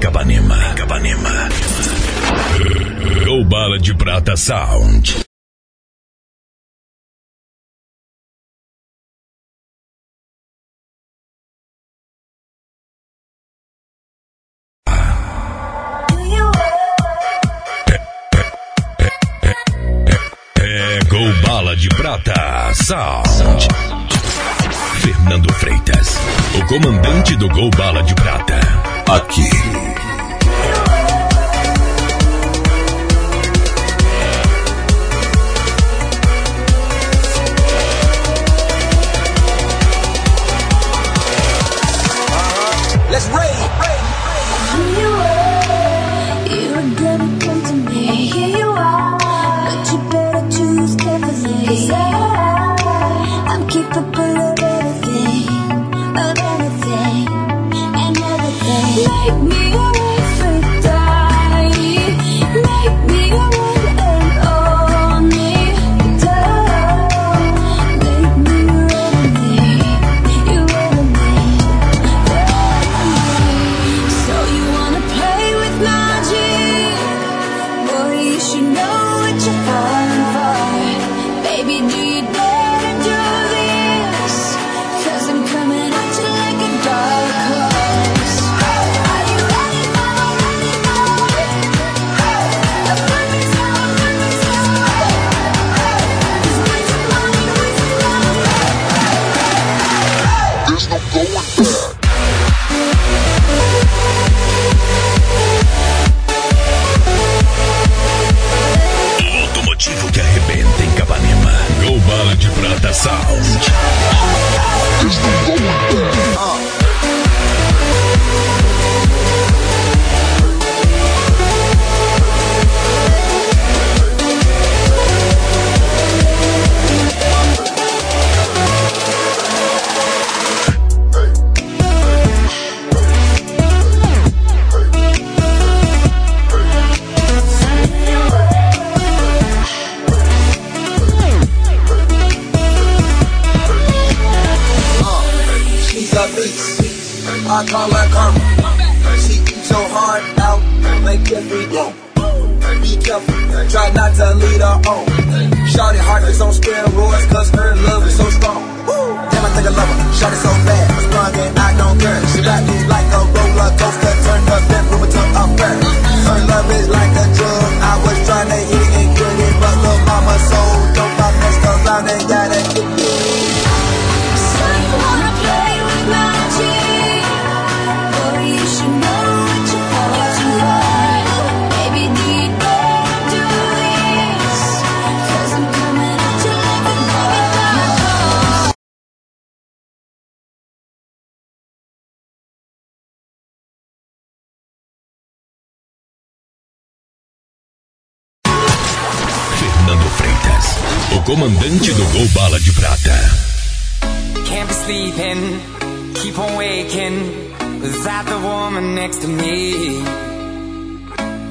Capanema. Em Capanema. Bala de Prata Sound. Bala de Prata Sound. Fernando Freitas, o comandante do Gol Bala de Prata aqui.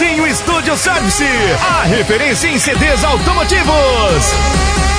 Zinho Estúdio Service, a referência em CDs automotivos.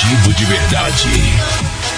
esportivo de verdade.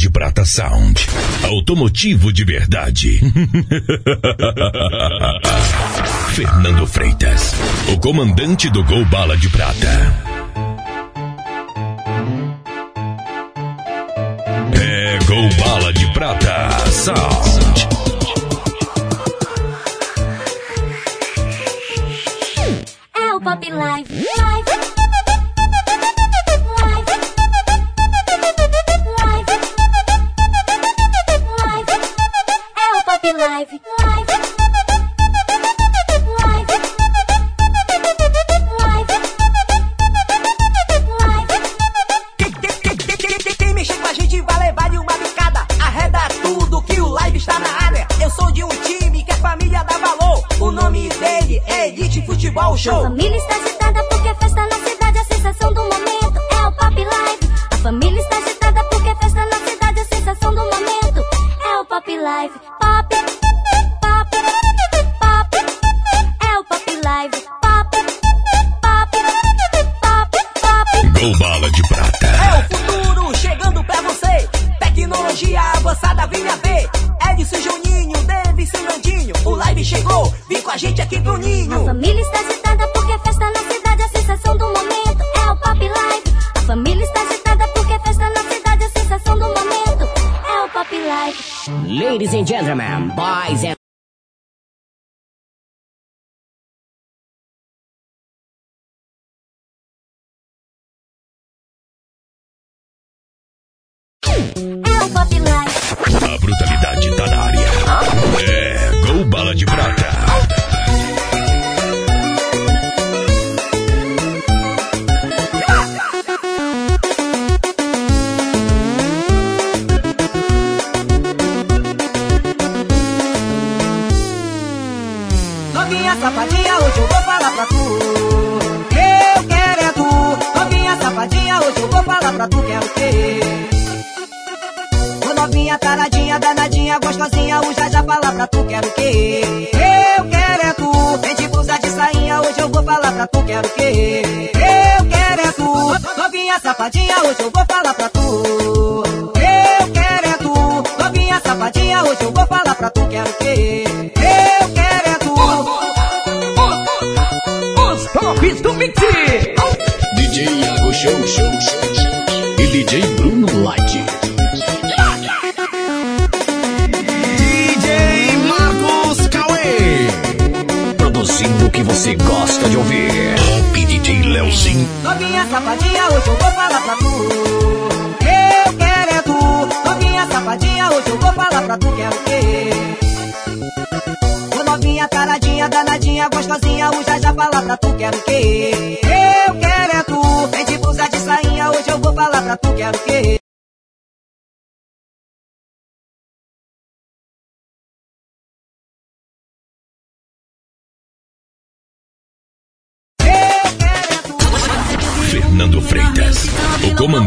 de Prata Sound. Automotivo de verdade. Fernando Freitas, o comandante do Gol Bala de Prata. É Gol Bala de Prata Sound. É o Pop Live. live, live. está na área. Eu sou de um time que a família da valor. O nome dele é Elite Futebol Show. A família está de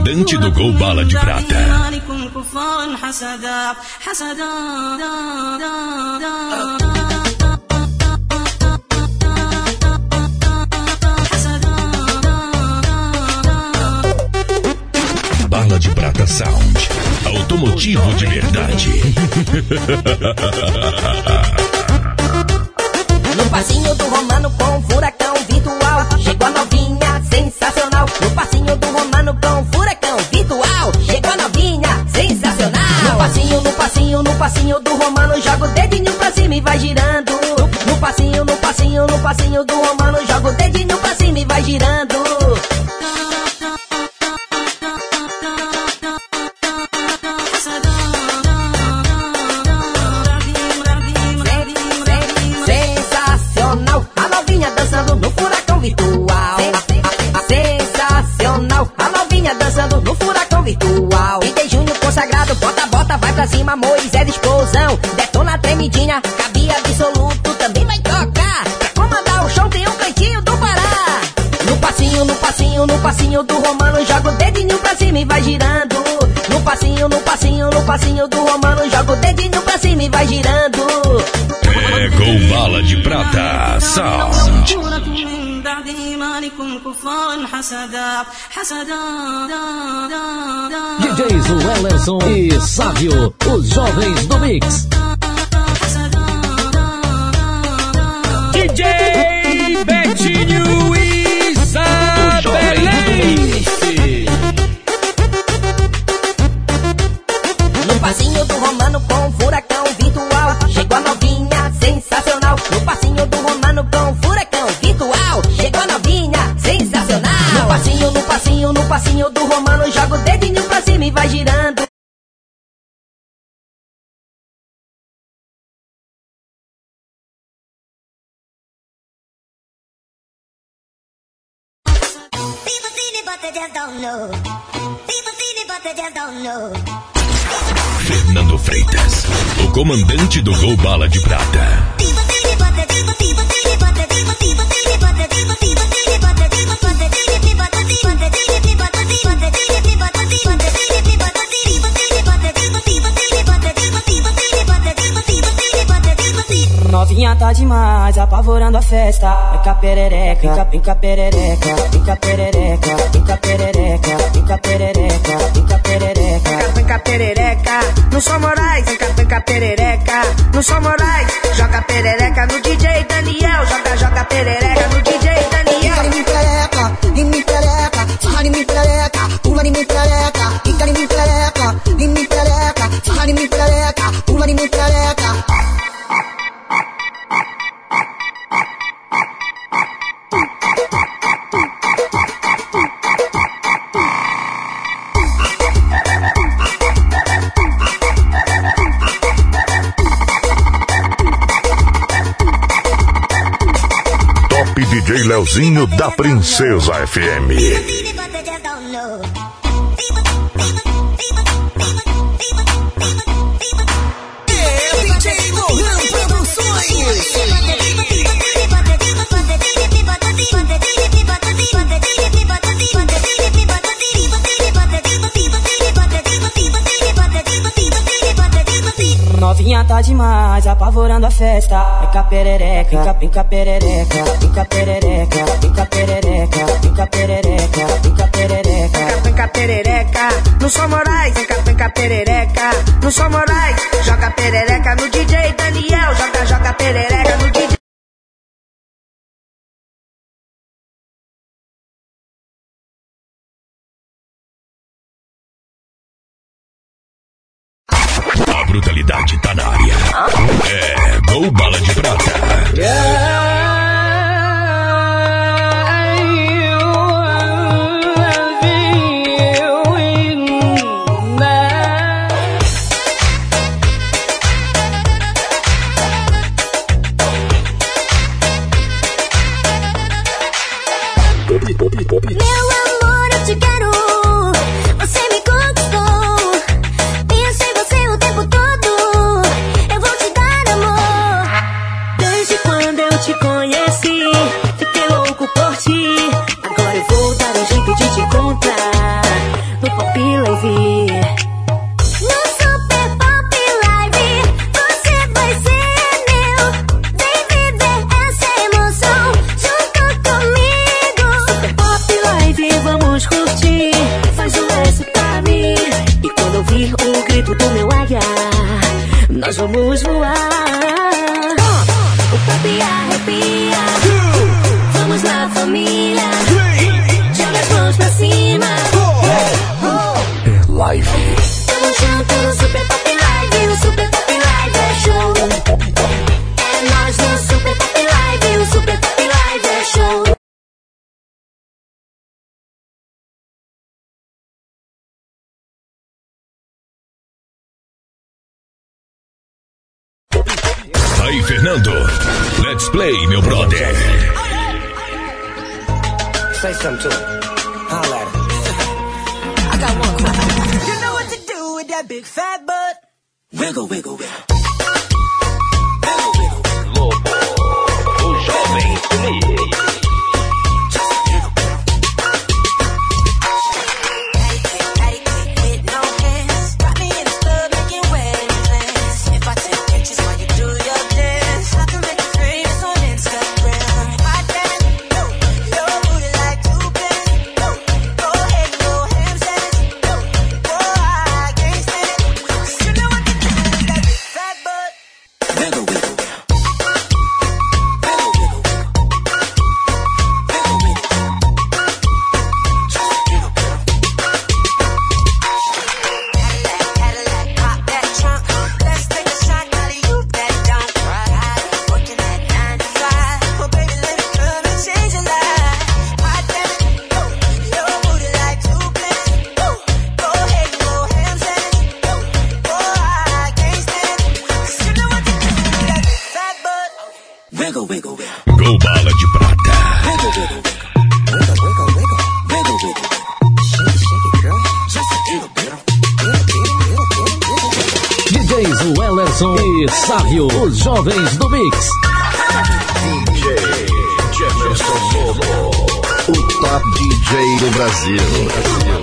comandante do Gol Bala de Prata. Bala de Prata Sound. Automotivo de verdade. No passinho do Romano com furacão. Passinho, do Romano. Joga o dedinho pra cima e vai girando. No passinho, no passinho, no passinho do Romano. Joga o dedinho pra cima e vai girando. Sensacional, a novinha dançando no furacão virtual. Sensacional, a novinha dançando no furacão virtual. Pra cima, Moisés explosão. Detona tremidinha, cabia absoluto, também vai tocar. Pra comandar o show tem um cantinho do Pará. No passinho, no passinho, no passinho do Romano, joga o dedinho pra cima e vai girando. No passinho, no passinho, no passinho do Romano, joga o dedinho pra cima e vai girando. É Gol Bala de Prata Sound. لكم من بعد إيمانكم كفار حسدا حسدا دا دا دا DJs Wellerson e Sávio, os jovens do Mix. DJ Betinho Isabelense. No passinho do Romano com furacão passinho, no passinho, no passinho do Romano. Joga o dedinho pra cima e vai girando. People seen it, but they just don't know. People seen it, but they just don't know. Fernando Freitas, o comandante do Gol Bala de Prata. Thank you. Novinha tá demais, apavorando a festa. Fica perereca, fica, fica perereca, fica perereca, fica perereca, fica perereca, fica perereca. Fica perereca, no São Moraes, fica, fica perereca, no São Moraes, joga perereca no DJ Daniel, joga, joga perereca no DJ Daniel. Fica em mim perereca, em mim perereca, sarra em mim perereca, pula em mim perereca, Leozinho da Princesa FM. Demais, apavorando a festa. Fica perereca, fica, fica perereca, fica perereca, fica perereca, fica perereca, fica perereca. Fica perereca, no São Moraes, fica, fica perereca, no São Moraes. Joga perereca no DJ Daniel, joga, joga perereca Aí, Fernando. Let's play, meu brother. Say something to. Holla at him. I got one question. You know what to do with that big fat butt? Wiggle, wiggle, wiggle. O jovem Wiggle, Sávio, os jovens do Mix. DJ Jefferson Lobo, o top DJ do Brasil.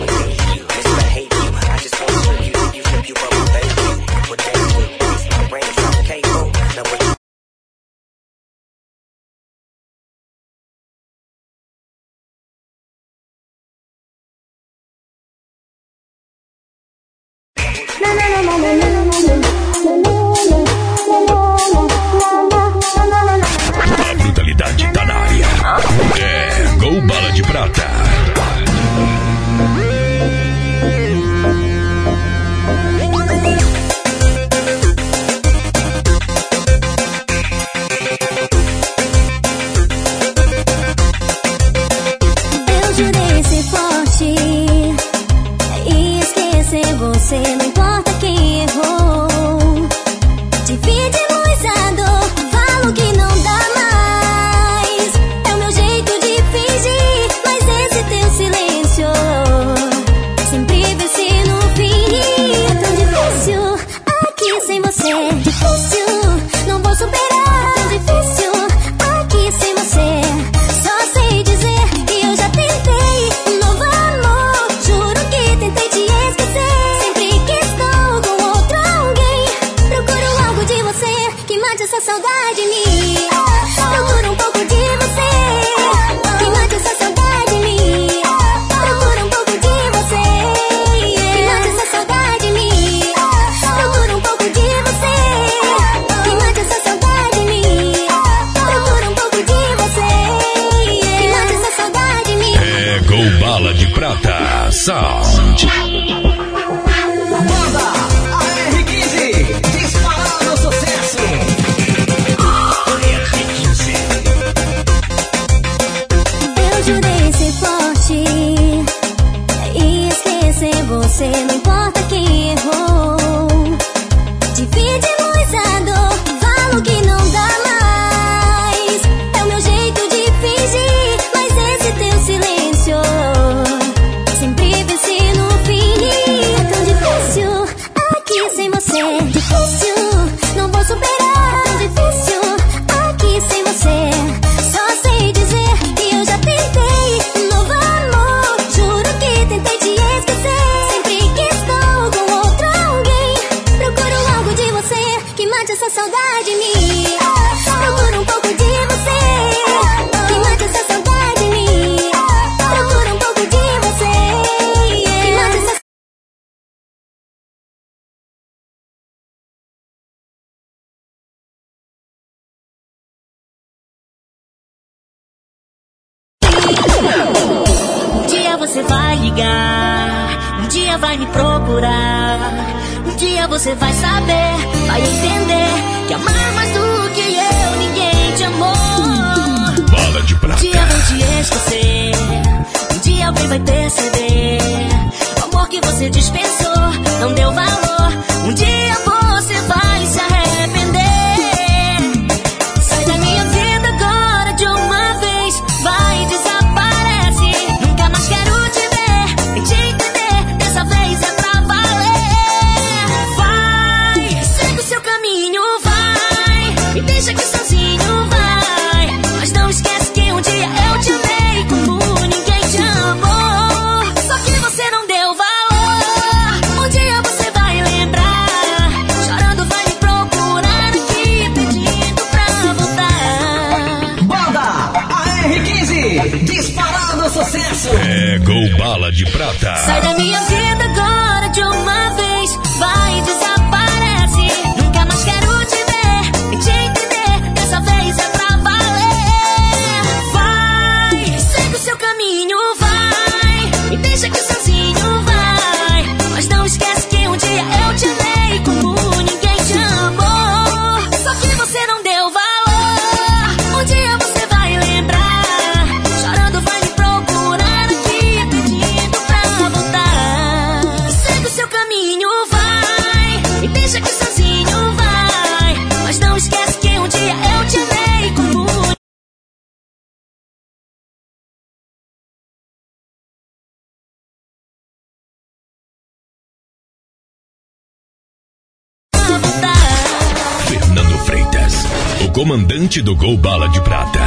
presente do Gol Bala de Prata.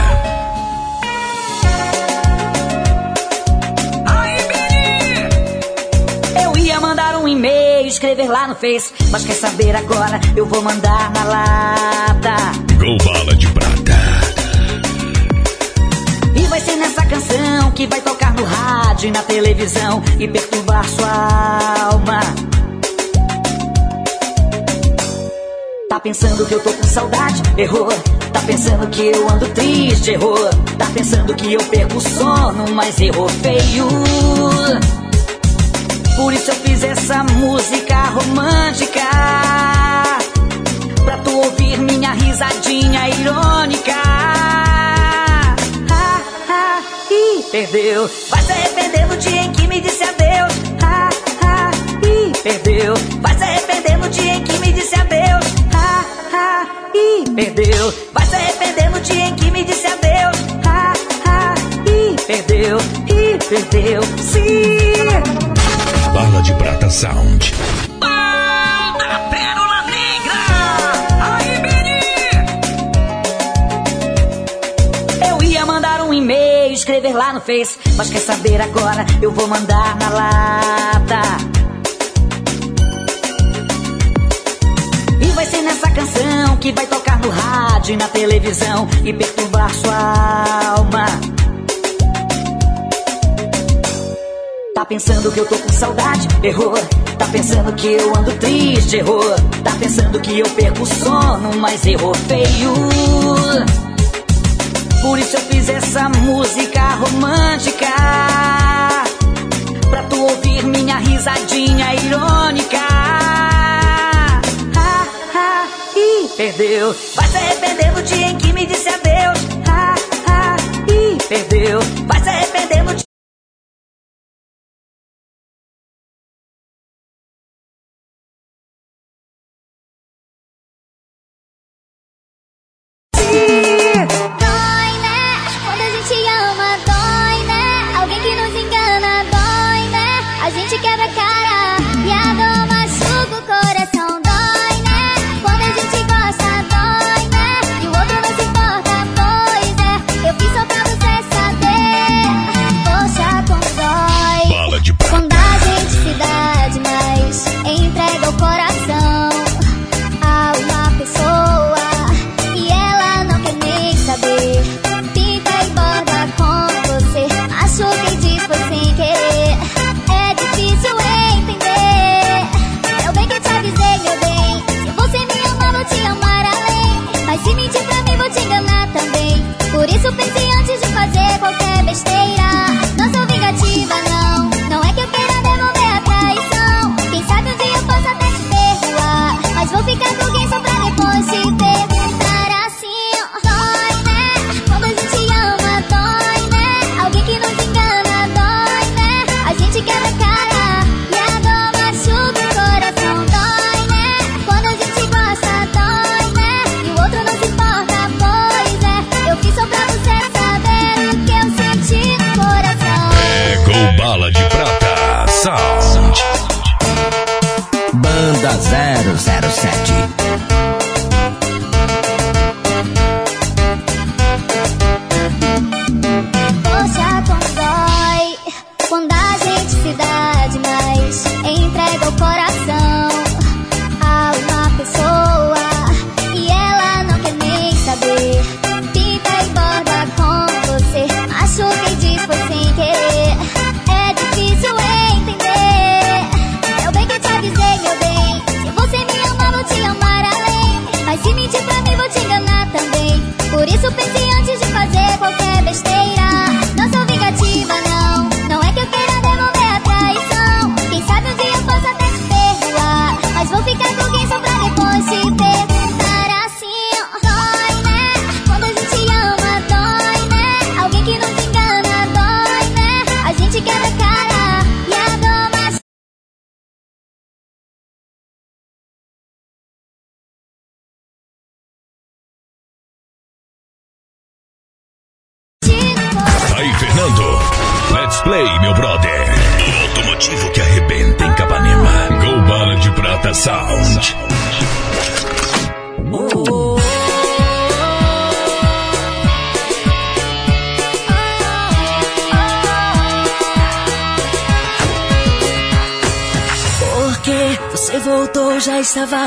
Aí, Beni! Eu ia mandar um e-mail, escrever lá no Face, mas quer saber agora? Eu vou mandar na lata. Gol Bala de Prata. E vai ser nessa canção que vai tocar no rádio e na televisão e perturbar sua alma. pensando que eu tô com saudade, errou. Tá pensando que eu ando triste, errou. Tá pensando que eu perco o sono, mas errou feio. Por isso eu fiz essa música romântica. Pra tu ouvir minha risadinha irônica. Ah, ah, ih, perdeu. Vai se arrepender no dia em que me disse adeus. Ah, ah, ih, perdeu. Vai se arrepender no dia em que me disse adeus e perdeu. Vai se arrepender no dia em que me disse adeus, ha, ha, e perdeu, e perdeu. Se. Bala de Prata Sound. escrever lá no Face. Mas quer saber agora? Eu vou mandar na lata. E vai ser nessa canção que vai tocar no rádio e na televisão e perturbar sua alma. Tá pensando que eu tô com saudade? Errou. Tá pensando que eu ando triste? Errou. Tá pensando que eu perco o sono, mas errou feio. Por isso eu fiz essa música romântica. Pra tu ouvir minha risadinha irônica. perdeu. Vai se arrepender do dia em que me disse adeus. Ha, ha, e perdeu.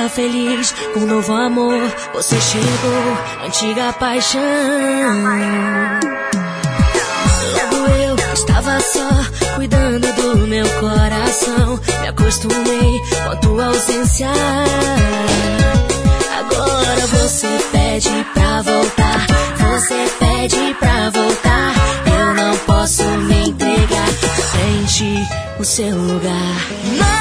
feliz com um novo amor. Você chegou, antiga paixão. Logo eu estava só, cuidando do meu coração. Me acostumei com a tua ausência. Agora você pede pra voltar. Você pede pra voltar. Eu não posso me entregar. Sente o seu lugar.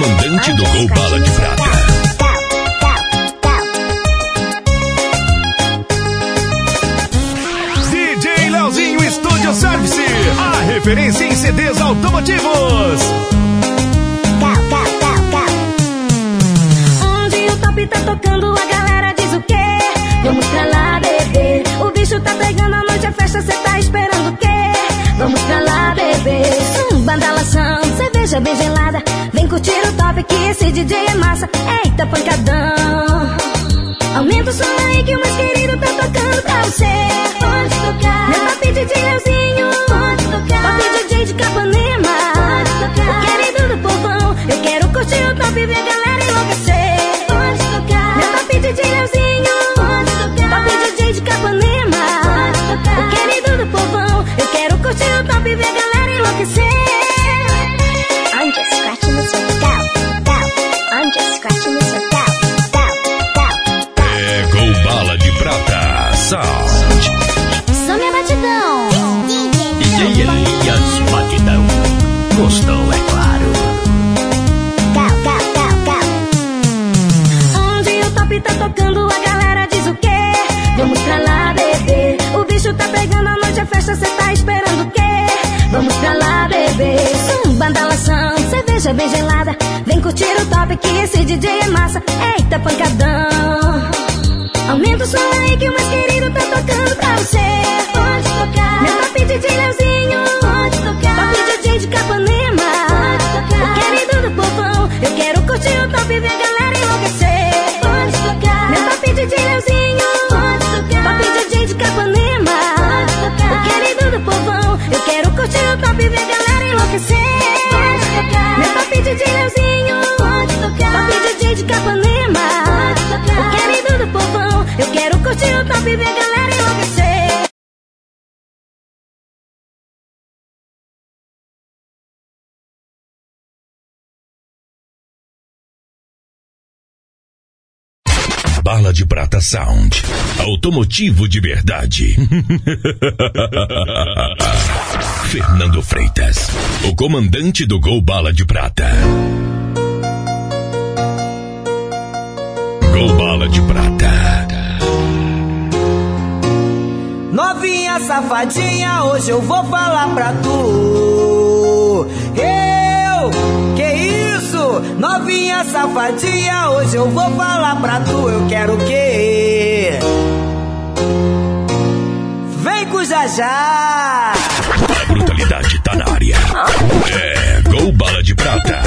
Comandante do Gol Bala de Prata. DJ Leozinho Estúdio Service, a referência em CDs automotivos. Onde o top tá tocando, a galera diz o quê? Vamos pra lá, bebê. O bicho tá pegando a noite, a festa, cê tá esperando o quê? Vamos pra lá, bebê. Bem gelada. Vem curtir o top que esse DJ é massa. Eita, pancadão. Aumenta o som aí que o mais querido tá tocando pra você. Pode tocar. Meu top DJ Leozinho. Zumba, dalação, cerveja bem gelada. Vem curtir o top que esse DJ é massa. Eita, pancadão. Aumenta o som aí que o mais querido tá tocando pra você. Pode tocar. Meu top DJ Leozinho. Pode tocar. Top DJ de Capanema. Pode tocar. O querido do povão. Eu quero curtir o top e ver galera a galera enlouquecer. Bala de Prata Sound. Automotivo de verdade. Fernando Freitas. O comandante do Gol Bala de Prata. Gol Bala de Prata. Novinha safadinha, hoje eu vou falar pra tu. Eu, que isso? Novinha safadinha, hoje eu vou falar pra tu. Eu quero o quê? Vem com já. A brutalidade tá na área. É Gol Bala de Prata.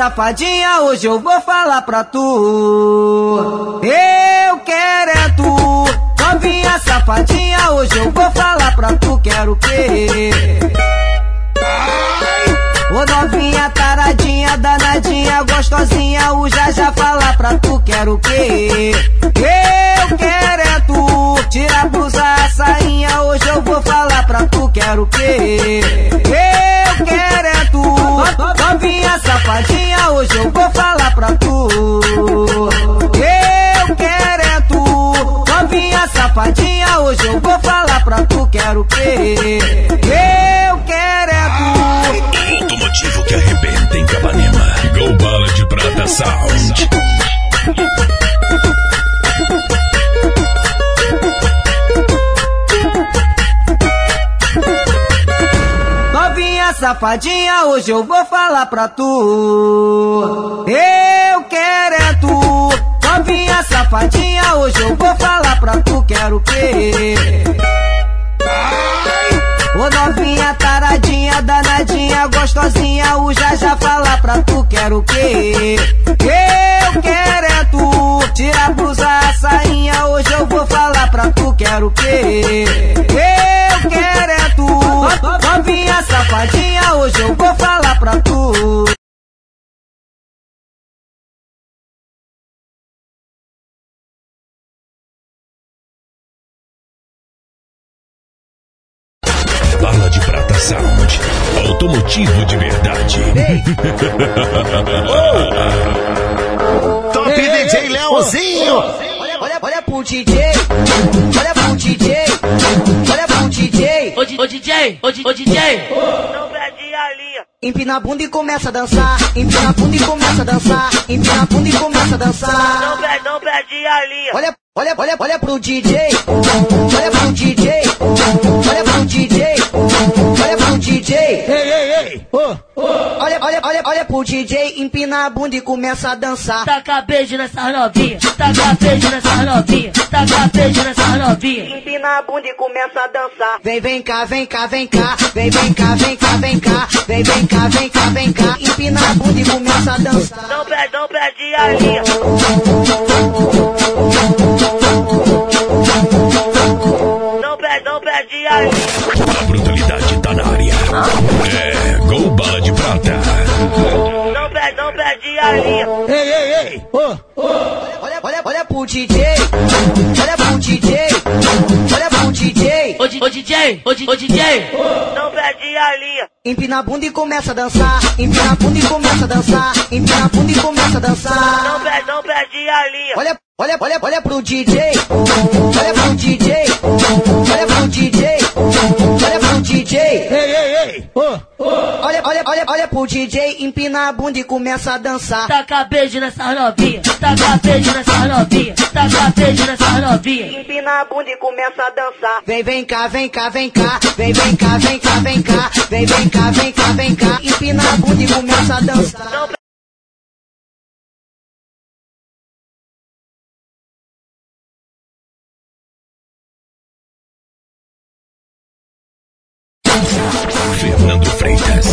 Safadinha, hoje eu vou falar pra tu. Eu quero é tu. Novinha safadinha, hoje eu vou falar pra tu. Quero o quê? Ô novinha taradinha, danadinha, gostosinha, o já já falar pra tu. Quero o quê? Eu quero é tu. Tira a blusa, a sainha, hoje eu vou falar pra tu. Quero o quê? Eu hoje eu vou falar pra tu. Eu quero é tu, novinha safadinha, hoje eu vou falar pra tu, quero ver. Eu quero é tu. Automotivo que arrebenta em Cabanema, Gol Bala de Prata Sound. Safadinha, hoje eu vou falar pra tu. Eu quero é tu. Novinha safadinha, hoje eu vou falar pra tu. Quero o quê? Ô novinha taradinha, danadinha, gostosinha, o já já fala pra tu, quero o quê? Eu quero é tu, tira a blusa, a sainha, hoje eu vou falar pra tu, quero o quê? Eu safadinha, hoje eu vou falar pra tu. Bala de Prata Sound. Automotivo de verdade. Top DJ Leozinho. Olha, olha pro DJ, olha pro DJ, olha pro DJ. Ô, ô DJ, ô, ô DJ. Não perde a linha. Empina a bunda e começa a dançar. Empina a bunda e começa a dançar. Empina a bunda e começa a dançar. Não perde, não perde a linha. Olha, olha, olha, olha pro DJ. Olha pro DJ. Olha pro DJ. DJ. Ei, ei, ei. Olha, olha, olha, olha pro DJ. Empina a bunda e começa a dançar. Taca beijo nessa novinha, taca beijo nessa novinha, taca beijo nessa novinha. Empina a bunda e começa a dançar. Vem, vem cá, vem cá, vem cá. Vem, vem cá, vem cá, vem cá. Vem, vem cá, vem cá, vem cá. Empina a bunda e começa a dançar. Não perde, não perde a linha. Não perde, não perde a linha. A brutalidade na área. É Gol Bala de Prata. Não perde, não perde a linha. Ei, ei, ei. Olha, olha, olha pro DJ. Olha pro DJ. Olha pro DJ. Ô, ô DJ, ô, ô DJ. Não perde a linha. Empina a bunda e começa a dançar. Empina a bunda e começa a dançar. Empina a bunda e começa a dançar. Não perde, não perde a linha. Olha, olha, olha, olha pro DJ. Olha pro DJ. Olha pro DJ. Ei, ei. Olha, olha, olha, olha pro DJ. Empina a bunda e começa a dançar. Taca beijo nessa novinha, taca beijo nessa novinha, taca beijo nessa novinha. Empina a bunda e começa a dançar. Vem, vem cá, vem cá, vem cá. Vem, vem cá, vem cá, vem cá. Vem, vem cá, vem cá, vem cá. Empina a bunda e começa a dançar. Fernando Freitas.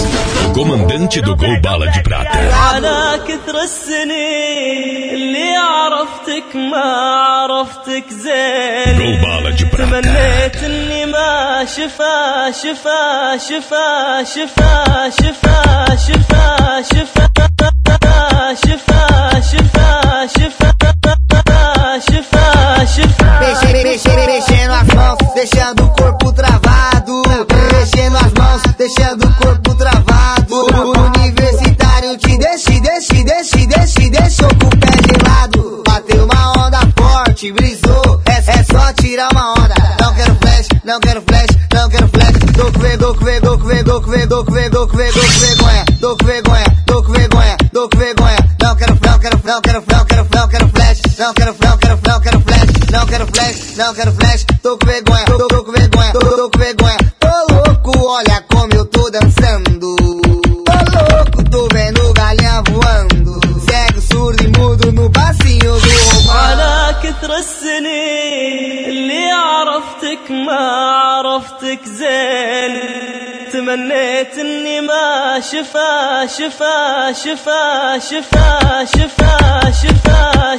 O comandante do Gol Bala de Prata. على كثر السنين اللي عرفتك ما عرفتك زين Gol Bala de Prata. تمنيت اني ما شفا شفا شفا شفا شفا شفا شفا شفا شفا شفا Deixando o corpo travado. O universitário te deixe, deixe, deixe, deixe, deixou com o pé gelado. Bateu uma onda forte, brisou. É, é só tirar uma onda. Não quero flash, não quero flash, não quero flash. Tô com vergonha, tô com vergonha, tô com vergonha, tô com vergonha, tô com vergonha, tô com vergonha, tô com vergonha, tô com vergonha. Não quero, não quero, não quero, não quero, não quero flash, não quero, não quero, não quero flash, não quero flash, não quero flash. شفا شفا شفا شفا شفا شفا شفا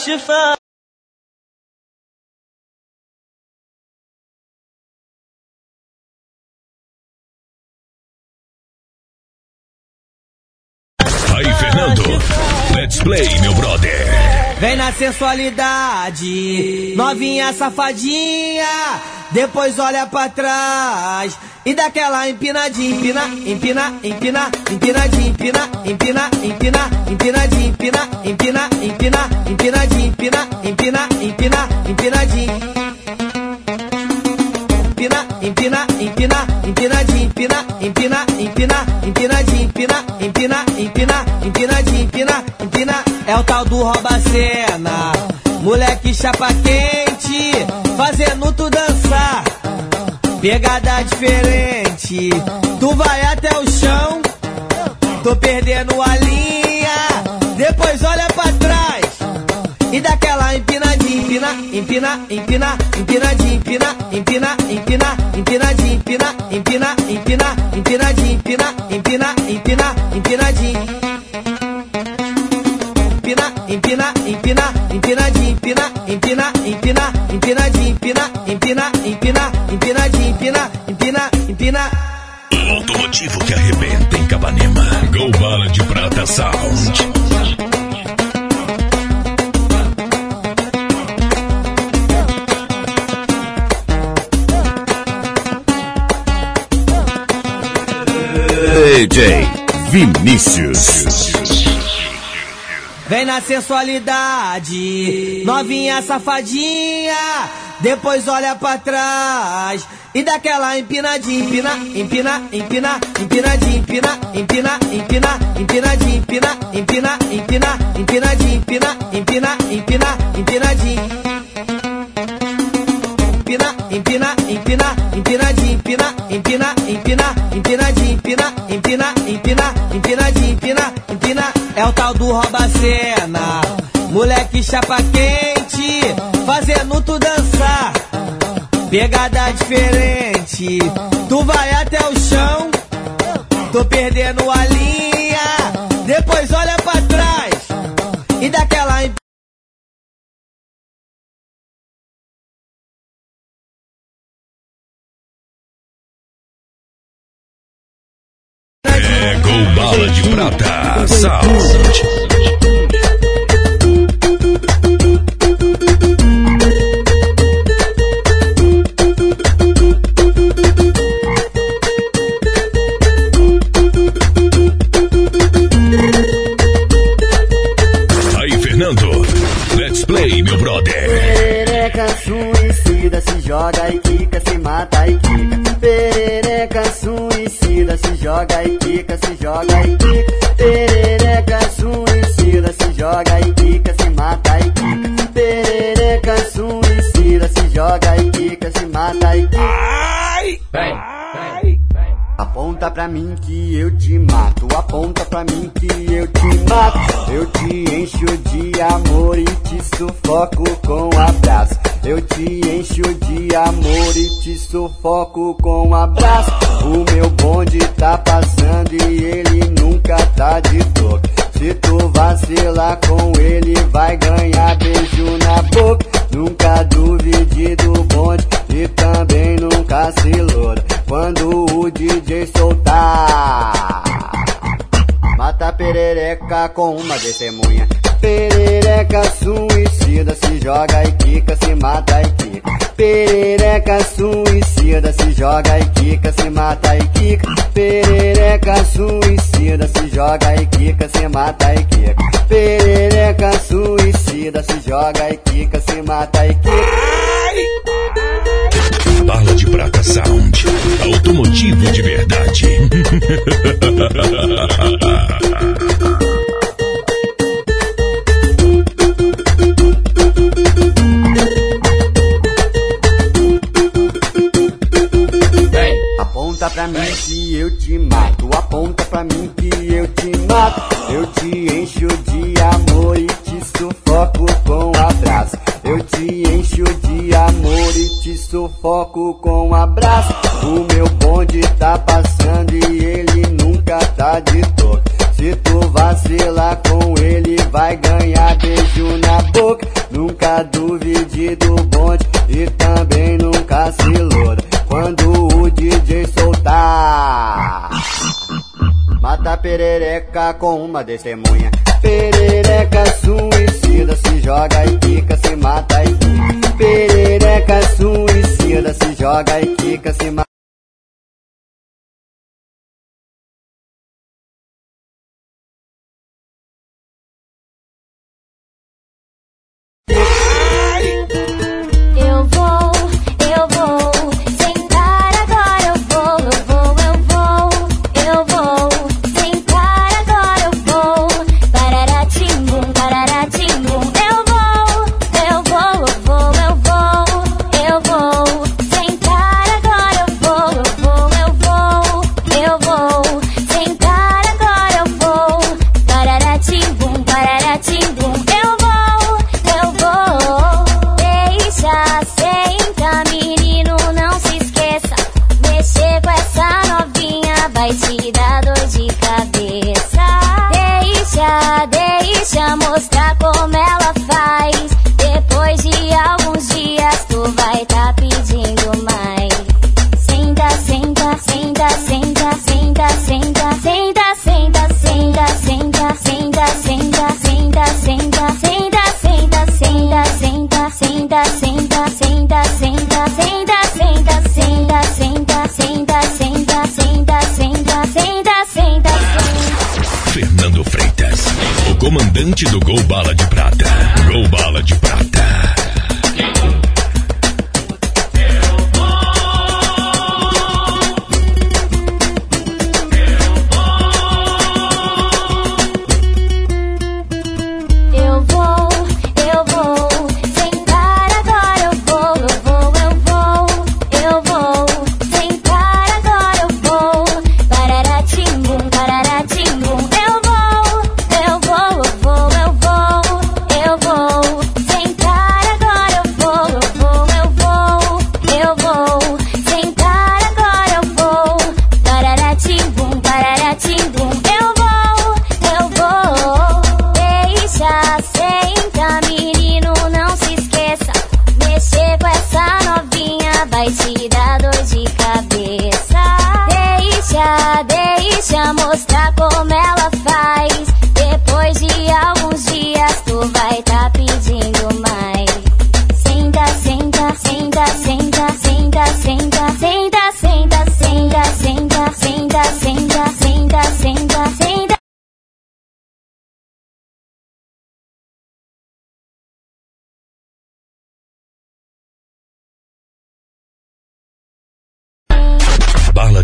شفاء Aí, Fernando, let's play, meu brother. Vem na sensualidade, novinha safadinha. Depois olha pra trás e dá aquela empinadinha. Empina, empina, empina, empinadinha. Empina, empina, empina, empinadinha. Empina, empina, empina, empinadinha. Empina, empina, empina, empinadinha. Empina, empina, empina, empinadinha. Empina, empina, empina, empinadinha. Empina, empina, empina, empinadinha. Empina, empina, é o tal do rouba-cena. Moleque chapa quente, Pegada diferente, tu vai até o chão. Tô perdendo a linha, depois olha pra trás e dá aquela empinadinha. Empina, empina, empina, empinadinha. Empina, empina, empina, empinadinha. Empina, empina, empina, empinadinha. Empina, empina, empina, empinadinha. Empina, empina, empina, empinadinha. Empina, empina, empina, empinadinha. Empina, empina, empina. Empina, empina, empina. O automotivo que arrebenta em Capanema. Gol Bala de Prata Sound. DJ Vinícius. Vem na sensualidade, novinha safadinha. Depois olha pra trás e dá aquela empinadinha. Empina, empina, empina, empinadinha. Empina, empina, empina, empinadinha. Empina, empina, empina, empinadinha. Empina, empina, empina, empinadinha. Empina, empina, empina, empinadinha. Empina, empina, empina, empinadinha. Empina, empina, empina, empinadinha. Empina, empina, é o tal do rouba-cena. Moleque chapa quente, fazendo tu dançar. Pegada diferente, tu vai até o chão. Tô perdendo a linha, depois olha pra trás e dá aquela emp- É Gol Bala de Prata Sound. Suicida, se joga e quica, se mata e quica. Perereca suicida, se joga e quica, se joga e quica. Perereca suicida, se joga e quica, se mata e quica. Perereca suicida, se joga e quica, se mata e quica. Ai! Aponta pra mim que eu te mato, aponta pra mim que eu te mato. Eu te encho de amor e te sufoco com abraço. Eu te encho de amor e te sufoco com abraço. O meu bonde tá passando e ele nunca tá de toque. Se tu vacilar com ele, vai ganhar beijo na boca. Nunca duvide do bonde e também nunca se loura. Quando o DJ soltar, mata perereca com uma testemunha. Perereca suicida, se joga e quica, se mata e quica. Perereca suicida, se joga e quica, se mata e quica. Perereca suicida, se joga e quica, se mata e quica. Perereca suicida, se joga e quica, se mata e quica. Bala de Prata Sound. Automotivo de verdade. Aponta pra mim que eu te mato, aponta pra mim que eu te mato. Eu te encho de sufoco com abraço. O meu bonde tá passando e ele nunca tá de toque. Se tu vacilar com ele, vai ganhar beijo na boca. Nunca duvide do bonde e também nunca se loura. Quando o DJ soltar, Mata perereca com uma testemunha. Perereca suicida, se joga e fica, se mata e fica. Perereca suicida, se joga e fica, se mata.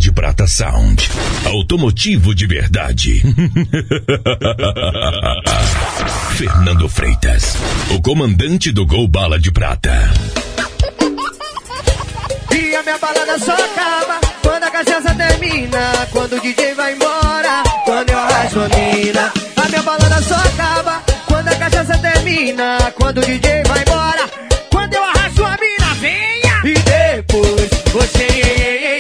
De Prata Sound. Automotivo de verdade. Fernando Freitas, o comandante do Gol Bala de Prata. E a minha balada só acaba quando a cachaça termina. Quando o DJ vai embora, quando eu arrasto a mina. A minha balada só acaba quando a cachaça termina. Quando o DJ vai embora, quando eu arrasto a mina, venha! E depois você.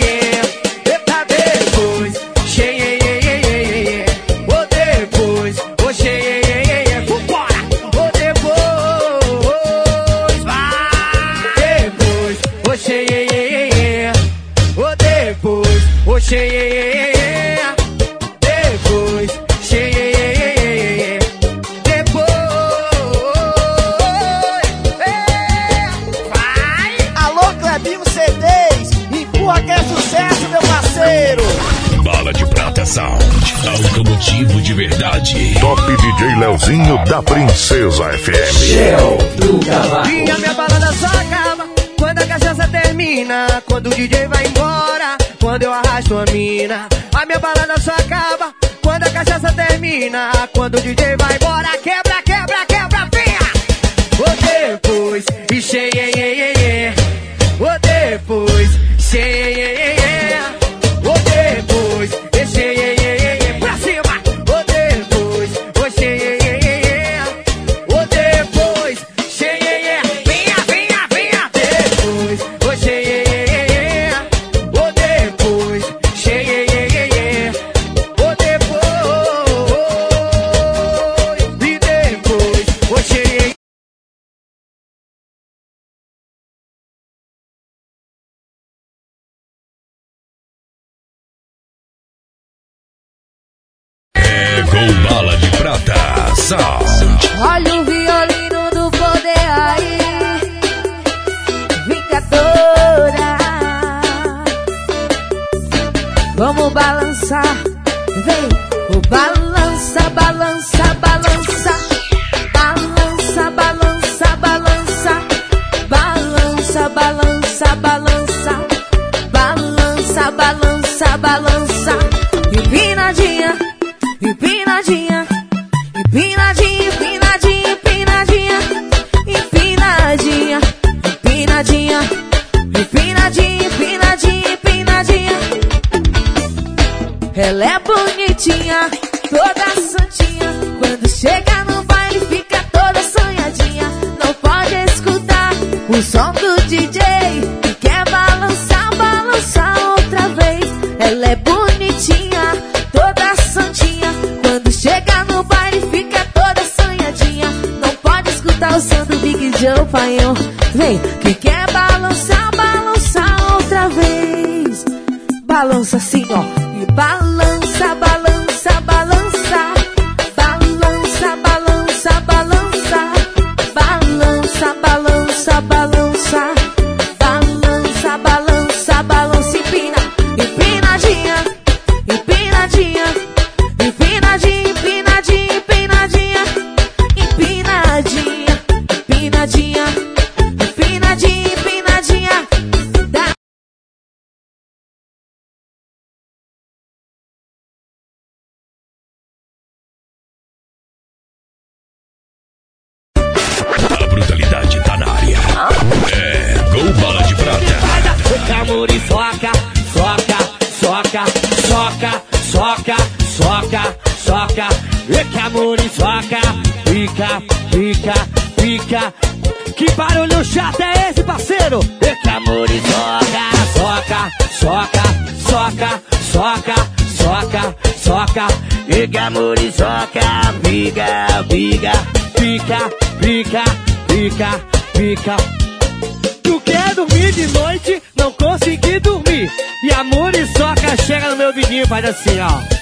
Depois, você. Depois, cheia. Depois, vai! Alô, Clebinho CDs, empurra que é sucesso, meu parceiro. Bala de Prata Sound. Automotivo de verdade. Top DJ Leozinho da Princesa FM. E a minha balada só acaba quando a cachaça termina. Quando o DJ vai embora, quando eu arrasto a mina. A minha balada só acaba quando a cachaça termina. Quando o DJ vai embora, quebra, quebra, quebra, venha! Ou depois, e cheia, ou depois, cheia. Empinadinha, empinadinha, empinadinha, empinadinha, empinadinha, empinadinha, empinadinha, empinadinha. Ela é bonitinha, toda santinha. Quando chega no baile, fica toda sonhadinha. Não pode escutar o som do DJ. chão, paião. Vem, que quer balançar, balançar outra vez. Balança assim, ó, e balança. assim, ó.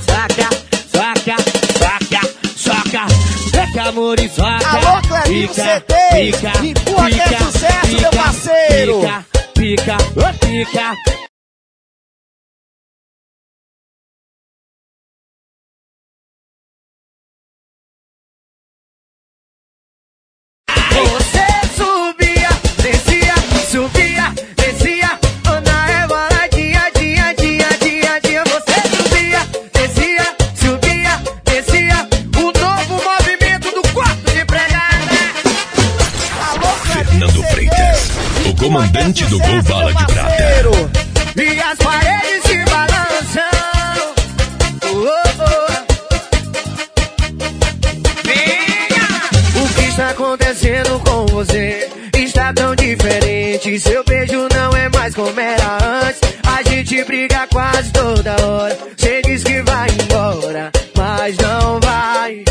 saca, saca, saca, saca. Fica amor e soca. Alô, Clarinho fica, CT. Fica, Empurra fica, que é sucesso, fica, meu parceiro. Pica, pica, pica. Você subia, descia, subia. comandante do gol Bala de Prata. E as paredes se balançam. Oh, oh. O que está acontecendo com você? Está tão diferente. Seu beijo não é mais como era antes. A gente briga quase toda hora. Você diz que vai embora, mas não vai.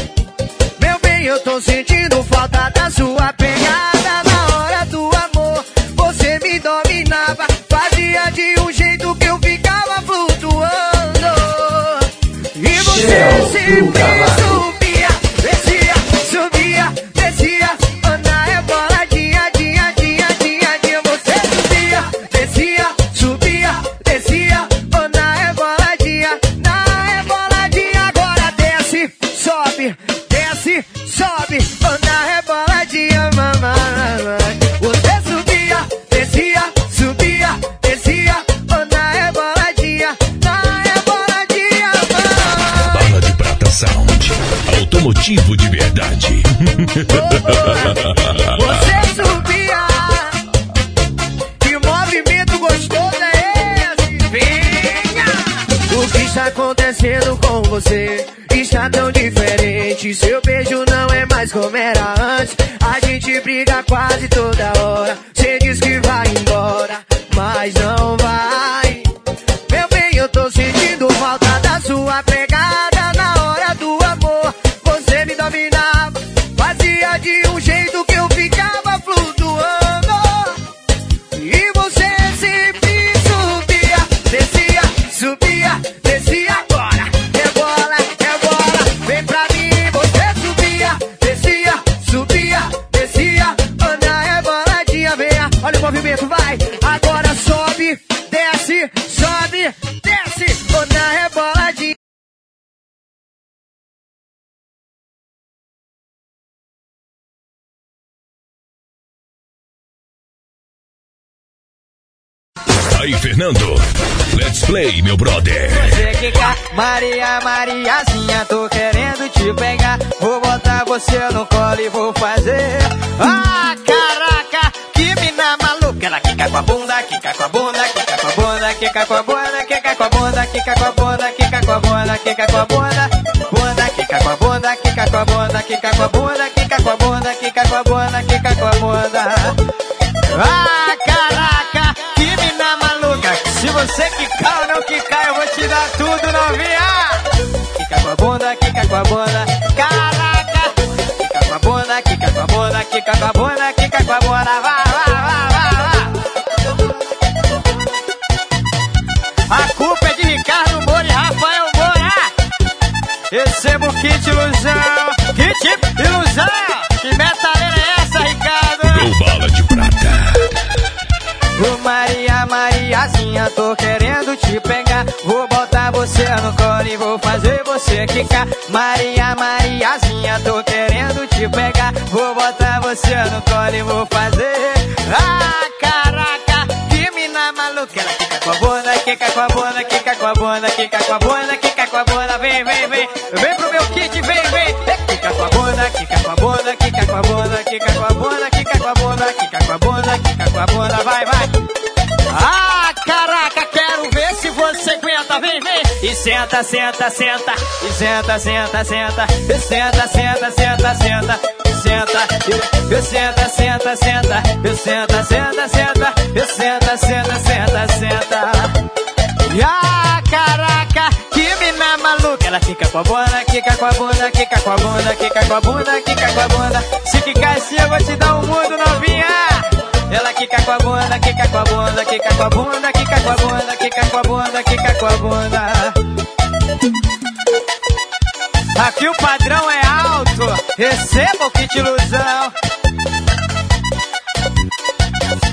Meu bem, eu tô sentindo falta da sua pena. dominava. Fazia de um jeito que eu ficava flutuando. E você Show. se automotivo de verdade. Você subia. Que movimento gostoso é esse? Venha! O que está acontecendo com você? Está tão diferente. Seu beijo não é mais como era antes. A gente briga quase toda hora. Aí, Fernando. Let's play, meu brother. Você quica, Maria, Mariazinha, tô querendo te pegar. Vou botar você no colo e vou fazer. Ah, caraca, que mina maluca. Ela quica com a bunda, quica com a bunda, quica com a bunda, quica com a bunda, quica com a bunda, quica com a bunda, quica com a bunda, quica com a bunda. Bunda, quica com a bunda, quica com a bunda, quica com a bunda, quica com a bunda, quica com a bunda, quica com a bunda. Ah, caraca, que mina maluca. Se você quicar ou não quicar, eu vou te dar tudo, novinha. Quica com a bunda, quica com a bunda. Caraca, quica com a bunda, quica com a bunda, quica com a bunda. Você no colo e vou fazer você quicar. Maria, Mariazinha, tô querendo te pegar. Vou botar você no colo e vou fazer. Ah, caraca, que mina maluca. Ela quica com a bunda, quica com a bunda, quica com a bunda, quica com a bunda, quica com a bunda. Vem, vem, vem, vem pro meu kit, vem, vem. Quica com a bunda, quica com a bunda, quica com a bunda, quica com a bunda, quica com a bunda, quica com a bunda, quica com a bunda, vai, senta, senta, senta, e senta, senta, senta, e senta, senta, senta, senta, e senta, e e senta, senta, senta, e senta, senta, senta, e senta, senta, senta, senta. E ah, caraca, que mina maluca. Ela fica com a bunda, quica com a bunda, quica com a bunda, quica com a bunda, quica com a bunda. Se quicar assim, eu vou te dar um mundo novinha. Ela quica com a bunda, quica com a bunda, quica com a bunda, quica com a bunda, quica com a bunda, quica com a bunda. Aqui o padrão é alto, receba o kit ilusão.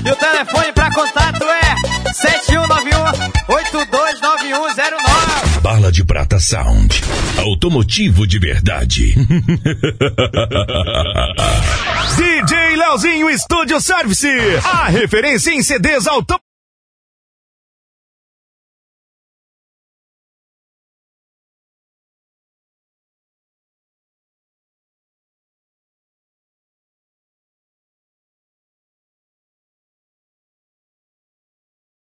E o telefone pra contato é 7191-829109. Bala de prata Sound. Automotivo de verdade. DJ Leozinho Estúdio Service. A referência em CDs auto